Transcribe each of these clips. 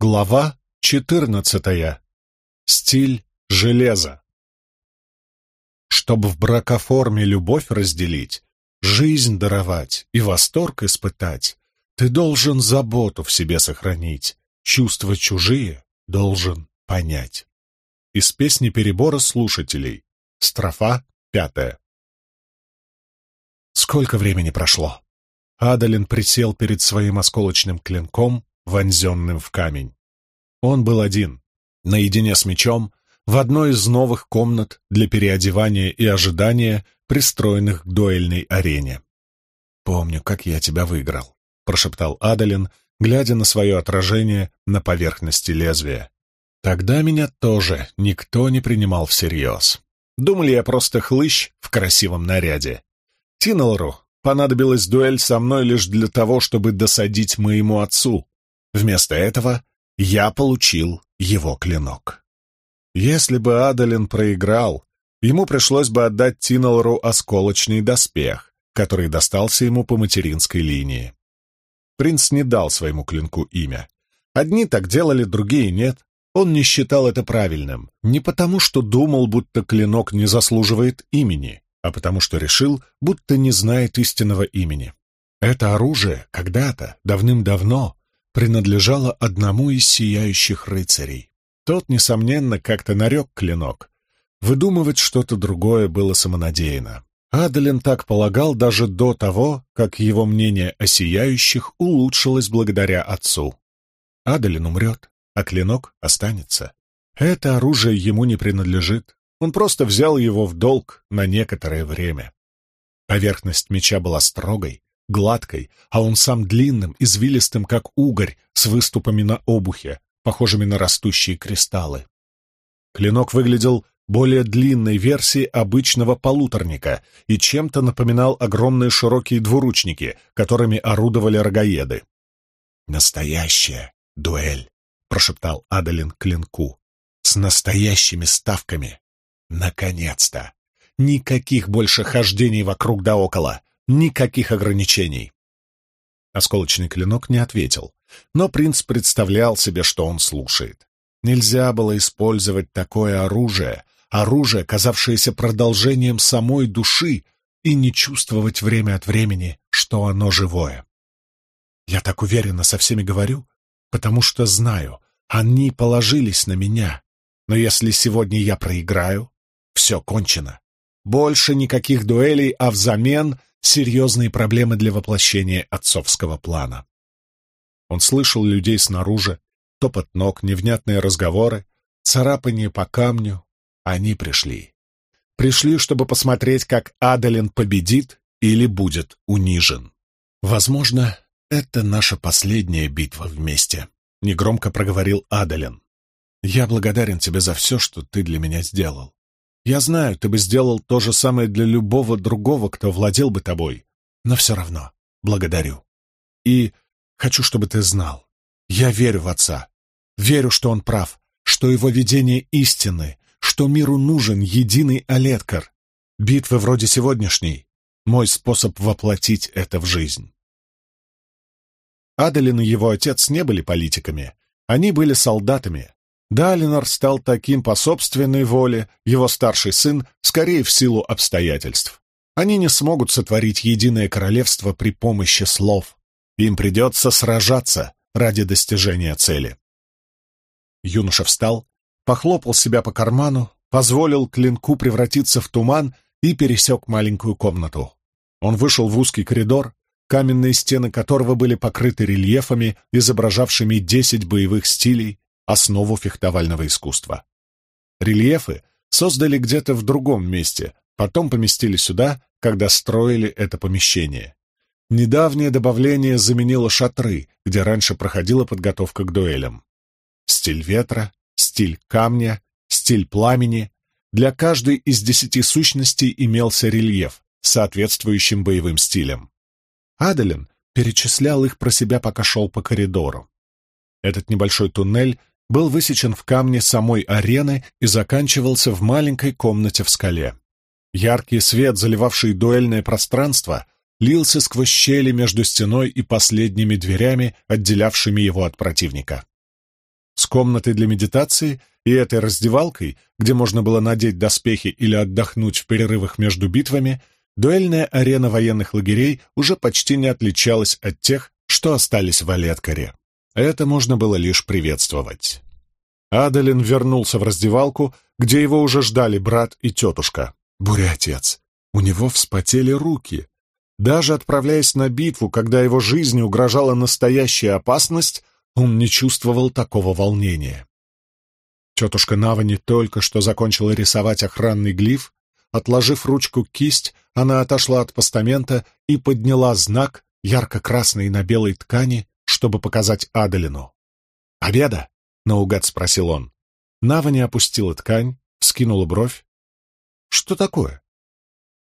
Глава четырнадцатая. Стиль железа. Чтобы в бракоформе любовь разделить, жизнь даровать и восторг испытать, ты должен заботу в себе сохранить, чувства чужие должен понять. Из песни перебора слушателей. Строфа пятая. Сколько времени прошло? Адалин присел перед своим осколочным клинком, вонзенным в камень. Он был один, наедине с мечом, в одной из новых комнат для переодевания и ожидания, пристроенных к дуэльной арене. «Помню, как я тебя выиграл», — прошептал Адалин, глядя на свое отражение на поверхности лезвия. «Тогда меня тоже никто не принимал всерьез. Думали, я просто хлыщ в красивом наряде. Тиналру понадобилась дуэль со мной лишь для того, чтобы досадить моему отцу. Вместо этого я получил его клинок. Если бы Адалин проиграл, ему пришлось бы отдать Тиналору осколочный доспех, который достался ему по материнской линии. Принц не дал своему клинку имя. Одни так делали, другие нет. Он не считал это правильным, не потому что думал, будто клинок не заслуживает имени, а потому что решил, будто не знает истинного имени. Это оружие когда-то, давным-давно, принадлежало одному из сияющих рыцарей. Тот, несомненно, как-то нарек клинок. Выдумывать что-то другое было самонадеянно. Адалин так полагал даже до того, как его мнение о сияющих улучшилось благодаря отцу. Адалин умрет, а клинок останется. Это оружие ему не принадлежит. Он просто взял его в долг на некоторое время. Поверхность меча была строгой, гладкой, а он сам длинным, извилистым, как угорь, с выступами на обухе, похожими на растущие кристаллы. Клинок выглядел более длинной версией обычного полуторника и чем-то напоминал огромные широкие двуручники, которыми орудовали рогаеды. «Настоящая дуэль», — прошептал Адалин клинку, — «с настоящими ставками. Наконец-то! Никаких больше хождений вокруг да около, никаких ограничений». Осколочный клинок не ответил, но принц представлял себе, что он слушает. Нельзя было использовать такое оружие, оружие, казавшееся продолжением самой души, и не чувствовать время от времени, что оно живое. Я так уверенно со всеми говорю, потому что знаю, они положились на меня. Но если сегодня я проиграю, все кончено. Больше никаких дуэлей, а взамен серьезные проблемы для воплощения отцовского плана. Он слышал людей снаружи, топот ног, невнятные разговоры, царапание по камню. Они пришли. Пришли, чтобы посмотреть, как Адалин победит или будет унижен. Возможно, это наша последняя битва вместе, — негромко проговорил Адалин. Я благодарен тебе за все, что ты для меня сделал. Я знаю, ты бы сделал то же самое для любого другого, кто владел бы тобой, но все равно благодарю. И Хочу, чтобы ты знал. Я верю в отца. Верю, что он прав, что его видение истины, что миру нужен единый Олеткар. Битвы вроде сегодняшней — мой способ воплотить это в жизнь. Адалин и его отец не были политиками. Они были солдатами. Далинор стал таким по собственной воле, его старший сын — скорее в силу обстоятельств. Они не смогут сотворить единое королевство при помощи слов. Им придется сражаться ради достижения цели. Юноша встал, похлопал себя по карману, позволил клинку превратиться в туман и пересек маленькую комнату. Он вышел в узкий коридор, каменные стены которого были покрыты рельефами, изображавшими десять боевых стилей, основу фехтовального искусства. Рельефы создали где-то в другом месте, потом поместили сюда, когда строили это помещение. Недавнее добавление заменило шатры, где раньше проходила подготовка к дуэлям. Стиль ветра, стиль камня, стиль пламени. Для каждой из десяти сущностей имелся рельеф, соответствующим боевым стилям. Адалин перечислял их про себя, пока шел по коридору. Этот небольшой туннель был высечен в камне самой арены и заканчивался в маленькой комнате в скале. Яркий свет, заливавший дуэльное пространство, лился сквозь щели между стеной и последними дверями, отделявшими его от противника. комнатой для медитации и этой раздевалкой, где можно было надеть доспехи или отдохнуть в перерывах между битвами, дуэльная арена военных лагерей уже почти не отличалась от тех, что остались в Олеткаре. Это можно было лишь приветствовать. Адалин вернулся в раздевалку, где его уже ждали брат и тетушка. Буря-отец. У него вспотели руки. Даже отправляясь на битву, когда его жизни угрожала настоящая опасность, он не чувствовал такого волнения. Тетушка Навани только что закончила рисовать охранный глиф. Отложив ручку кисть, она отошла от постамента и подняла знак, ярко-красный на белой ткани, чтобы показать Адалину. «Победа!» — наугад спросил он. Навани опустила ткань, скинула бровь. «Что такое?»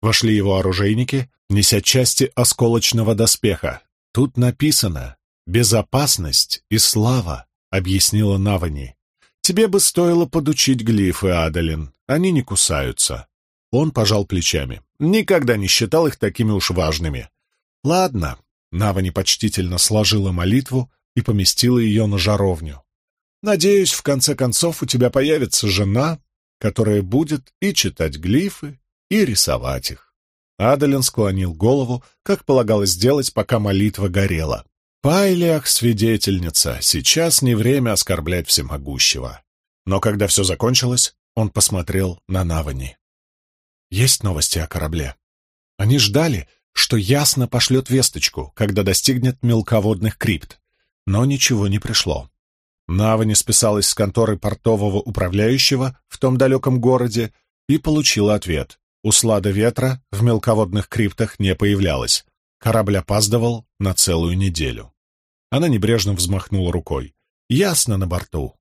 Вошли его оружейники, неся части осколочного доспеха. Тут написано «Безопасность и слава», — объяснила Навани. «Тебе бы стоило подучить глифы, Адалин. Они не кусаются». Он пожал плечами. Никогда не считал их такими уж важными. «Ладно». Навани почтительно сложила молитву и поместила ее на жаровню. «Надеюсь, в конце концов у тебя появится жена, которая будет и читать глифы, и рисовать их». Адалин склонил голову, как полагалось сделать, пока молитва горела. Пайлиах — свидетельница, сейчас не время оскорблять всемогущего. Но когда все закончилось, он посмотрел на Навани. Есть новости о корабле. Они ждали, что ясно пошлет весточку, когда достигнет мелководных крипт, но ничего не пришло. Навани списалась с конторы портового управляющего в том далеком городе и получила ответ. Услада ветра в мелководных криптах не появлялась. Корабль опаздывал на целую неделю. Она небрежно взмахнула рукой. «Ясно на борту».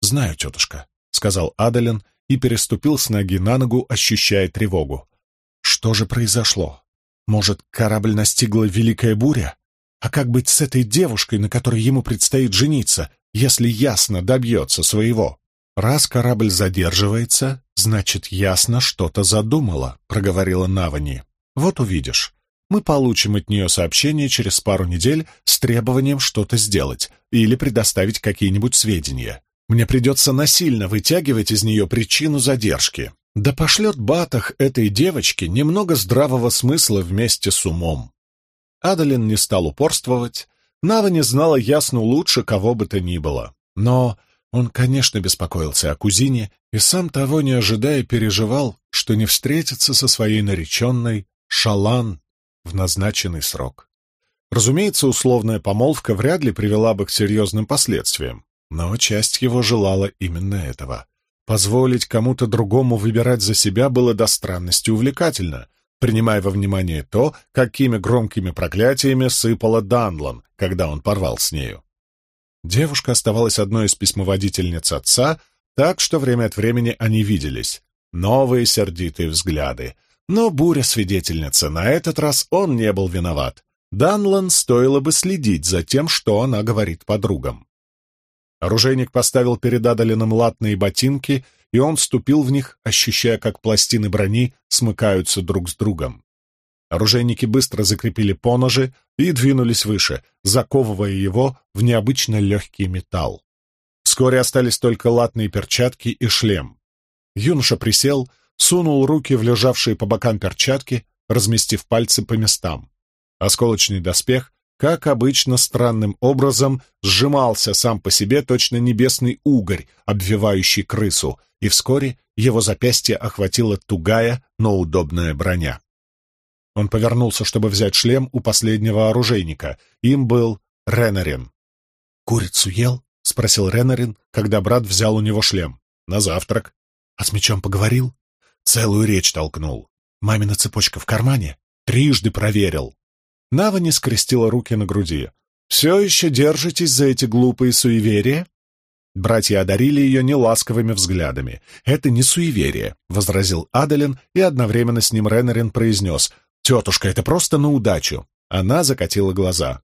«Знаю, тетушка», — сказал Адалин и переступил с ноги на ногу, ощущая тревогу. «Что же произошло? Может, корабль настигла великая буря? А как быть с этой девушкой, на которой ему предстоит жениться, если ясно добьется своего?» «Раз корабль задерживается, значит, ясно что-то задумала», — проговорила Навани. «Вот увидишь мы получим от нее сообщение через пару недель с требованием что-то сделать или предоставить какие-нибудь сведения. Мне придется насильно вытягивать из нее причину задержки. Да пошлет Батах этой девочке немного здравого смысла вместе с умом. Адалин не стал упорствовать. Нава не знала ясно лучше кого бы то ни было. Но он, конечно, беспокоился о кузине и сам того не ожидая переживал, что не встретится со своей нареченной Шалан в назначенный срок. Разумеется, условная помолвка вряд ли привела бы к серьезным последствиям, но часть его желала именно этого. Позволить кому-то другому выбирать за себя было до странности увлекательно, принимая во внимание то, какими громкими проклятиями сыпала Данлан, когда он порвал с нею. Девушка оставалась одной из письмоводительниц отца, так что время от времени они виделись. Новые сердитые взгляды, но буря-свидетельница, на этот раз он не был виноват. Данлан стоило бы следить за тем, что она говорит подругам. Оружейник поставил перед Адалином латные ботинки, и он вступил в них, ощущая, как пластины брони смыкаются друг с другом. Оружейники быстро закрепили поножи и двинулись выше, заковывая его в необычно легкий металл. Вскоре остались только латные перчатки и шлем. Юноша присел, сунул руки в лежавшие по бокам перчатки, разместив пальцы по местам. Осколочный доспех, как обычно, странным образом сжимался сам по себе точно небесный угорь, обвивающий крысу, и вскоре его запястье охватила тугая, но удобная броня. Он повернулся, чтобы взять шлем у последнего оружейника. Им был Ренарин. «Курицу ел?» — спросил Ренарин, когда брат взял у него шлем. «На завтрак». «А с мечом поговорил?» Целую речь толкнул. Мамина цепочка в кармане. Трижды проверил. Нава не скрестила руки на груди. «Все еще держитесь за эти глупые суеверия?» Братья одарили ее неласковыми взглядами. «Это не суеверие», — возразил Адалин, и одновременно с ним Ренарин произнес. «Тетушка, это просто на удачу». Она закатила глаза.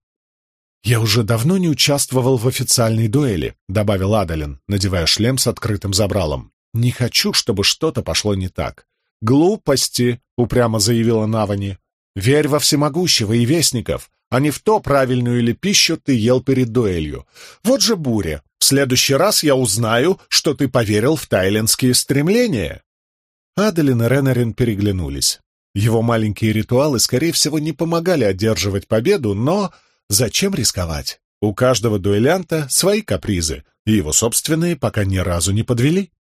«Я уже давно не участвовал в официальной дуэли», — добавил Адалин, надевая шлем с открытым забралом. «Не хочу, чтобы что-то пошло не так». «Глупости», — упрямо заявила Навани. «Верь во всемогущего и вестников, а не в то, правильную или пищу ты ел перед дуэлью. Вот же буря. В следующий раз я узнаю, что ты поверил в тайлендские стремления». Аделин и Ренарин переглянулись. Его маленькие ритуалы, скорее всего, не помогали одерживать победу, но зачем рисковать? У каждого дуэлянта свои капризы, и его собственные пока ни разу не подвели.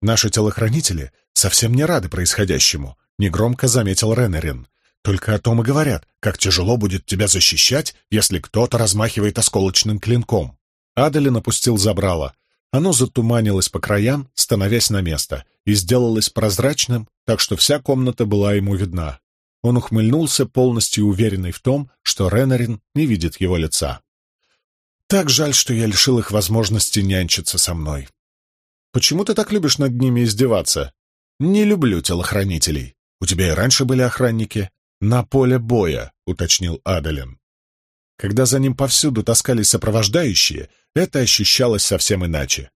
«Наши телохранители совсем не рады происходящему», — негромко заметил Ренерин. «Только о том и говорят, как тяжело будет тебя защищать, если кто-то размахивает осколочным клинком». Аделин опустил забрало. Оно затуманилось по краям, становясь на место, и сделалось прозрачным, так что вся комната была ему видна. Он ухмыльнулся, полностью уверенный в том, что Ренарин не видит его лица. «Так жаль, что я лишил их возможности нянчиться со мной. Почему ты так любишь над ними издеваться? Не люблю телохранителей. У тебя и раньше были охранники. На поле боя», — уточнил Адалин. Когда за ним повсюду таскались сопровождающие, это ощущалось совсем иначе.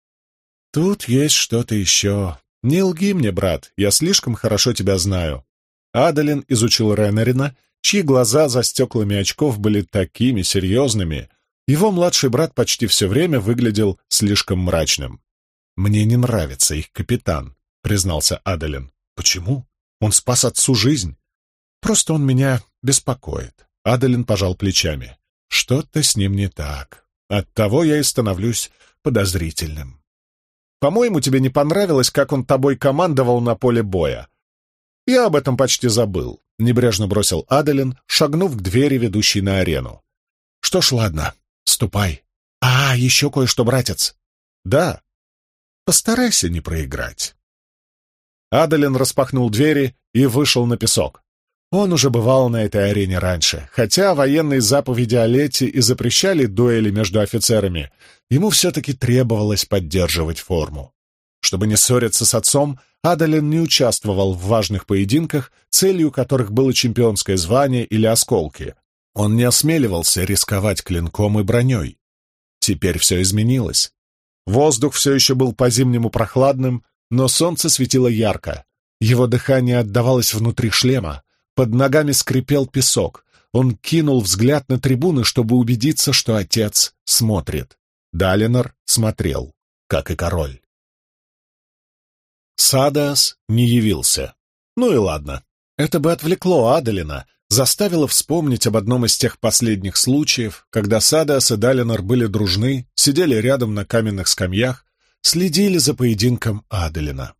«Тут есть что-то еще. Не лги мне, брат, я слишком хорошо тебя знаю». Адалин изучил Ренерина, чьи глаза за стеклами очков были такими серьезными. Его младший брат почти все время выглядел слишком мрачным. «Мне не нравится их капитан», — признался Адалин. «Почему? Он спас отцу жизнь. Просто он меня беспокоит». Адалин пожал плечами. «Что-то с ним не так. Оттого я и становлюсь подозрительным. По-моему, тебе не понравилось, как он тобой командовал на поле боя. Я об этом почти забыл», — небрежно бросил Аделин, шагнув к двери, ведущей на арену. «Что ж, ладно, ступай. А, еще кое-что, братец». «Да, постарайся не проиграть». Аделин распахнул двери и вышел на песок. Он уже бывал на этой арене раньше, хотя военные заповеди о лете и запрещали дуэли между офицерами, ему все-таки требовалось поддерживать форму. Чтобы не ссориться с отцом, Адалин не участвовал в важных поединках, целью которых было чемпионское звание или осколки. Он не осмеливался рисковать клинком и броней. Теперь все изменилось. Воздух все еще был по-зимнему прохладным, но солнце светило ярко. Его дыхание отдавалось внутри шлема, под ногами скрипел песок. Он кинул взгляд на трибуны, чтобы убедиться, что отец смотрит. Далинор смотрел, как и король. Садас не явился. Ну и ладно. Это бы отвлекло Адалина, заставило вспомнить об одном из тех последних случаев, когда Садас и Далинор были дружны, сидели рядом на каменных скамьях, следили за поединком Адалина.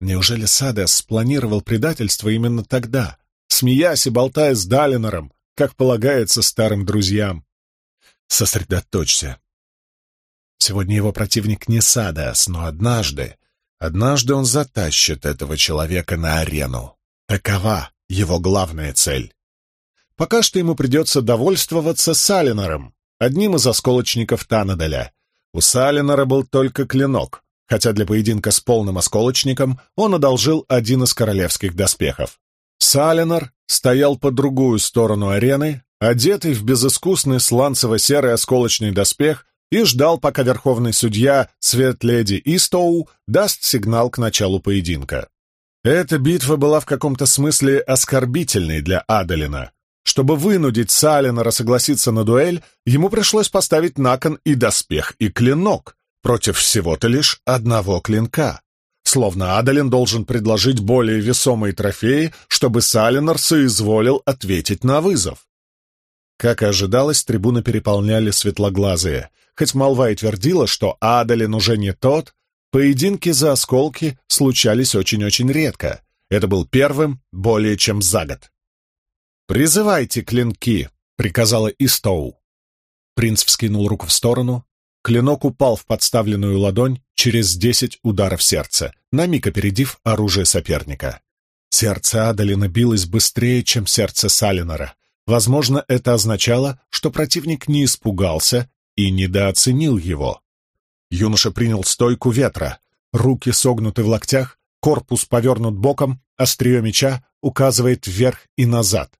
Неужели Садас спланировал предательство именно тогда, смеясь и болтая с Далинором, как полагается старым друзьям. Сосредоточься. Сегодня его противник не Садас, но однажды, однажды он затащит этого человека на арену. Такова его главная цель. Пока что ему придется довольствоваться Салинором, одним из осколочников Танадаля. У Салинора был только клинок, хотя для поединка с полным осколочником он одолжил один из королевских доспехов. Салинор стоял по другую сторону арены, одетый в безыскусный сланцево-серый осколочный доспех, и ждал, пока верховный судья Свет-леди Истоу даст сигнал к началу поединка. Эта битва была в каком-то смысле оскорбительной для Адалина. Чтобы вынудить Салинора согласиться на дуэль, ему пришлось поставить на кон и доспех, и клинок, против всего-то лишь одного клинка словно Адалин должен предложить более весомые трофеи, чтобы Салинор соизволил ответить на вызов. Как и ожидалось, трибуны переполняли светлоглазые. Хоть молва и твердила, что Адалин уже не тот, поединки за осколки случались очень-очень редко. Это был первым более чем за год. «Призывайте клинки», — приказала Истоу. Принц вскинул руку в сторону, Клинок упал в подставленную ладонь через десять ударов сердца, на миг опередив оружие соперника. Сердце Адалина билось быстрее, чем сердце Салинора. Возможно, это означало, что противник не испугался и недооценил его. Юноша принял стойку ветра, руки согнуты в локтях, корпус повернут боком, острие меча указывает вверх и назад.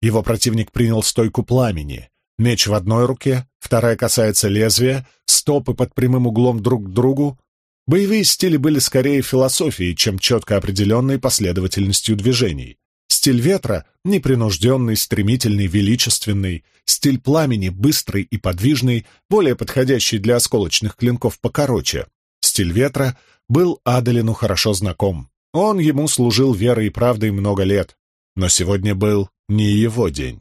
Его противник принял стойку пламени, Меч в одной руке, вторая касается лезвия, стопы под прямым углом друг к другу. Боевые стили были скорее философией, чем четко определенной последовательностью движений. Стиль ветра — непринужденный, стремительный, величественный. Стиль пламени — быстрый и подвижный, более подходящий для осколочных клинков покороче. Стиль ветра был Аделину хорошо знаком. Он ему служил верой и правдой много лет. Но сегодня был не его день.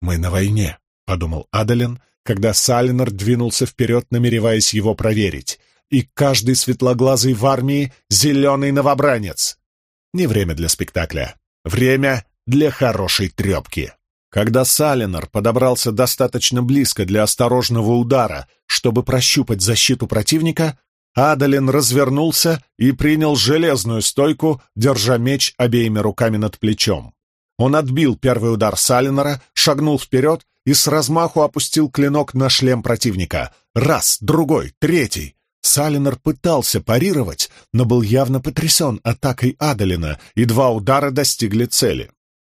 «Мы на войне», — подумал Адалин, когда Салинор двинулся вперед, намереваясь его проверить. «И каждый светлоглазый в армии — зеленый новобранец». Не время для спектакля. Время для хорошей трепки. Когда Салинор подобрался достаточно близко для осторожного удара, чтобы прощупать защиту противника, Адалин развернулся и принял железную стойку, держа меч обеими руками над плечом. Он отбил первый удар Салинора, шагнул вперед и с размаху опустил клинок на шлем противника. Раз, другой, третий. Салинор пытался парировать, но был явно потрясен атакой Адалина, и два удара достигли цели.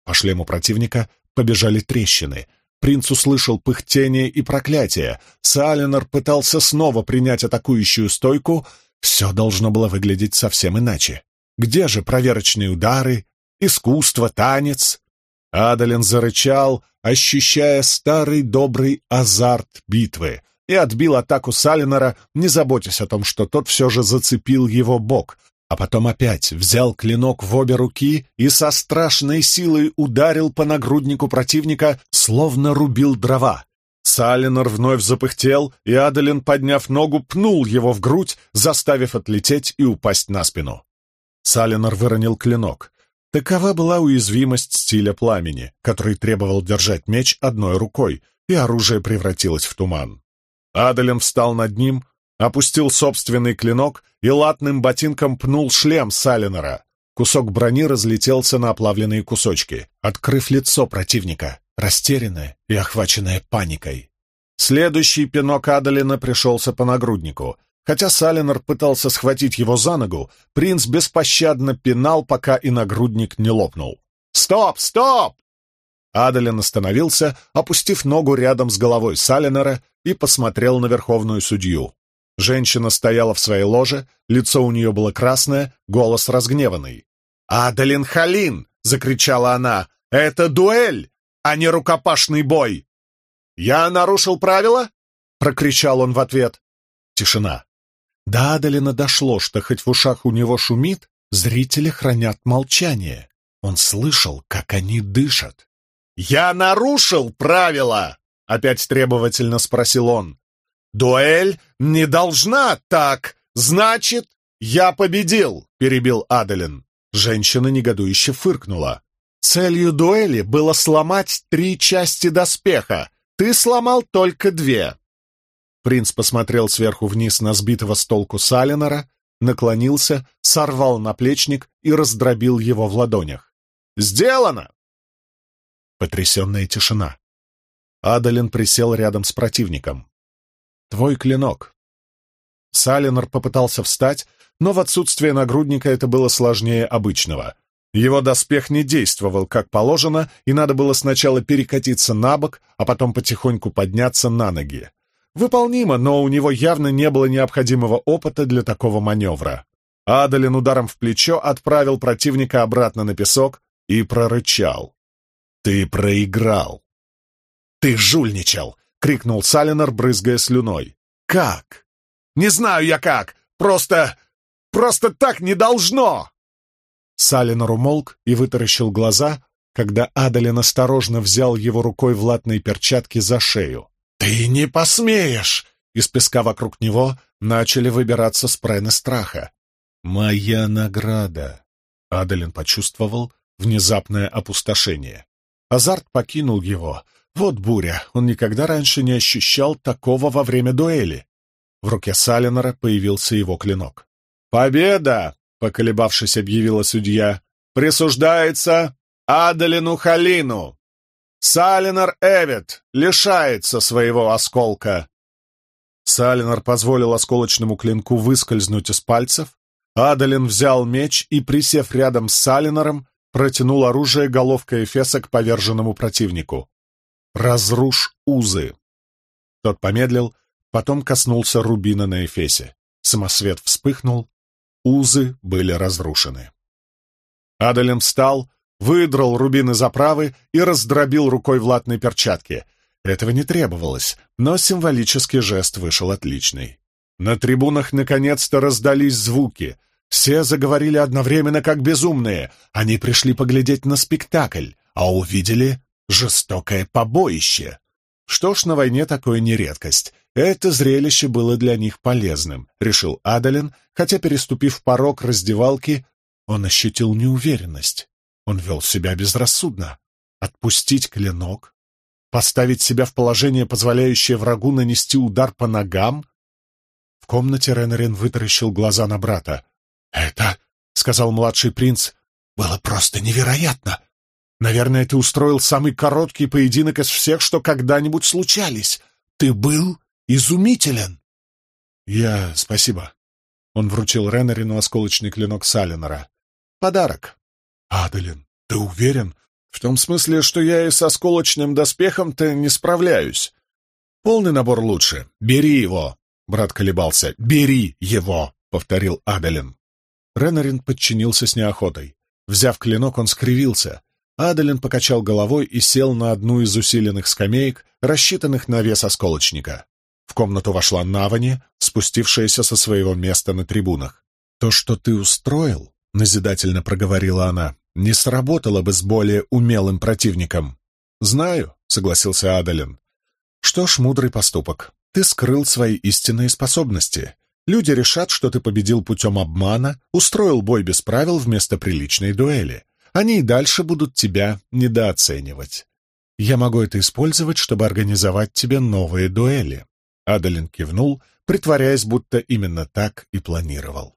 По шлему противника побежали трещины. Принц услышал пыхтение и проклятие. Салинор пытался снова принять атакующую стойку. Все должно было выглядеть совсем иначе. Где же проверочные удары, искусство, танец? Адалин зарычал, ощущая старый добрый азарт битвы — и отбил атаку Салинора, не заботясь о том, что тот все же зацепил его бок, а потом опять взял клинок в обе руки и со страшной силой ударил по нагруднику противника, словно рубил дрова. Салинор вновь запыхтел, и Адалин, подняв ногу, пнул его в грудь, заставив отлететь и упасть на спину. Салинор выронил клинок. Такова была уязвимость стиля пламени, который требовал держать меч одной рукой, и оружие превратилось в туман. Адалин встал над ним, опустил собственный клинок и латным ботинком пнул шлем Салинора. Кусок брони разлетелся на оплавленные кусочки, открыв лицо противника, растерянное и охваченное паникой. Следующий пинок Адалина пришелся по нагруднику. Хотя Салинор пытался схватить его за ногу, принц беспощадно пинал, пока и нагрудник не лопнул. «Стоп! Стоп!» Адалин остановился, опустив ногу рядом с головой Салинора и посмотрел на верховную судью. Женщина стояла в своей ложе, лицо у нее было красное, голос разгневанный. «Адалин Халин!» — закричала она. «Это дуэль, а не рукопашный бой!» «Я нарушил правила?» — прокричал он в ответ. Тишина. До Адалина дошло, что хоть в ушах у него шумит, зрители хранят молчание. Он слышал, как они дышат. «Я нарушил правила!» — опять требовательно спросил он. «Дуэль не должна так! Значит, я победил!» — перебил Аделин. Женщина негодующе фыркнула. «Целью дуэли было сломать три части доспеха. Ты сломал только две». Принц посмотрел сверху вниз на сбитого с толку Салинора, наклонился, сорвал наплечник и раздробил его в ладонях. «Сделано!» Потрясенная тишина. Адалин присел рядом с противником. «Твой клинок». Салинор попытался встать, но в отсутствие нагрудника это было сложнее обычного. Его доспех не действовал как положено, и надо было сначала перекатиться на бок, а потом потихоньку подняться на ноги. Выполнимо, но у него явно не было необходимого опыта для такого маневра. Адалин ударом в плечо отправил противника обратно на песок и прорычал. «Ты проиграл!» «Ты жульничал!» — крикнул Салинор, брызгая слюной. «Как?» «Не знаю я как! Просто... просто так не должно!» Салинор умолк и вытаращил глаза, когда Адалин осторожно взял его рукой в латной перчатке за шею. «Ты не посмеешь!» Из песка вокруг него начали выбираться спрены страха. «Моя награда!» Адалин почувствовал внезапное опустошение. Азарт покинул его. Вот буря, он никогда раньше не ощущал такого во время дуэли. В руке Салинора появился его клинок. «Победа!» — поколебавшись, объявила судья. «Присуждается Адалину Халину! Салинор Эвет лишается своего осколка!» Салинор позволил осколочному клинку выскользнуть из пальцев. Адалин взял меч и, присев рядом с Салинором, протянул оружие головкой Эфеса к поверженному противнику. «Разрушь узы!» Тот помедлил, потом коснулся рубина на Эфесе. Самосвет вспыхнул, узы были разрушены. Адалем встал, выдрал рубин из оправы и раздробил рукой в латной перчатке. Этого не требовалось, но символический жест вышел отличный. На трибунах наконец-то раздались звуки. Все заговорили одновременно, как безумные. Они пришли поглядеть на спектакль, а увидели жестокое побоище. Что ж, на войне такое не редкость. Это зрелище было для них полезным, решил Адалин, хотя, переступив порог раздевалки, он ощутил неуверенность. Он вел себя безрассудно. Отпустить клинок? Поставить себя в положение, позволяющее врагу нанести удар по ногам? В комнате Ренарин вытаращил глаза на брата. «Это, — сказал младший принц, — было просто невероятно. Наверное, ты устроил самый короткий поединок из всех, что когда-нибудь случались. Ты был изумителен!» «Я... спасибо». Он вручил Ренарину осколочный клинок Салинора. «Подарок». «Адалин, ты уверен? В том смысле, что я и с осколочным доспехом-то не справляюсь. Полный набор лучше. Бери его!» Брат колебался. «Бери его!» — повторил Адалин. Ренарин подчинился с неохотой. Взяв клинок, он скривился. Адалин покачал головой и сел на одну из усиленных скамеек, рассчитанных на вес осколочника. В комнату вошла Навани, спустившаяся со своего места на трибунах. «То, что ты устроил, — назидательно проговорила она, — не сработало бы с более умелым противником». «Знаю», — согласился Адалин. «Что ж, мудрый поступок. Ты скрыл свои истинные способности. Люди решат, что ты победил путем обмана, устроил бой без правил вместо приличной дуэли они и дальше будут тебя недооценивать. Я могу это использовать, чтобы организовать тебе новые дуэли». Адалин кивнул, притворяясь, будто именно так и планировал.